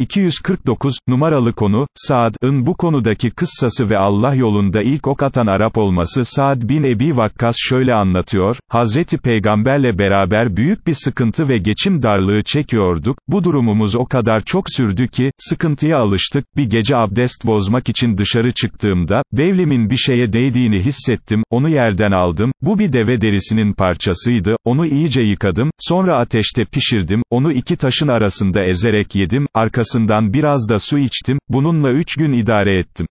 249, numaralı konu, Saad'ın bu konudaki kıssası ve Allah yolunda ilk ok atan Arap olması. Saad bin Ebi Vakkas şöyle anlatıyor, Hazreti Peygamberle beraber büyük bir sıkıntı ve geçim darlığı çekiyorduk, bu durumumuz o kadar çok sürdü ki, sıkıntıya alıştık, bir gece abdest bozmak için dışarı çıktığımda, bevlimin bir şeye değdiğini hissettim, onu yerden aldım, bu bir deve derisinin parçasıydı, onu iyice yıkadım, sonra ateşte pişirdim, onu iki taşın arasında ezerek yedim, arkasından biraz da su içtim, bununla üç gün idare ettim.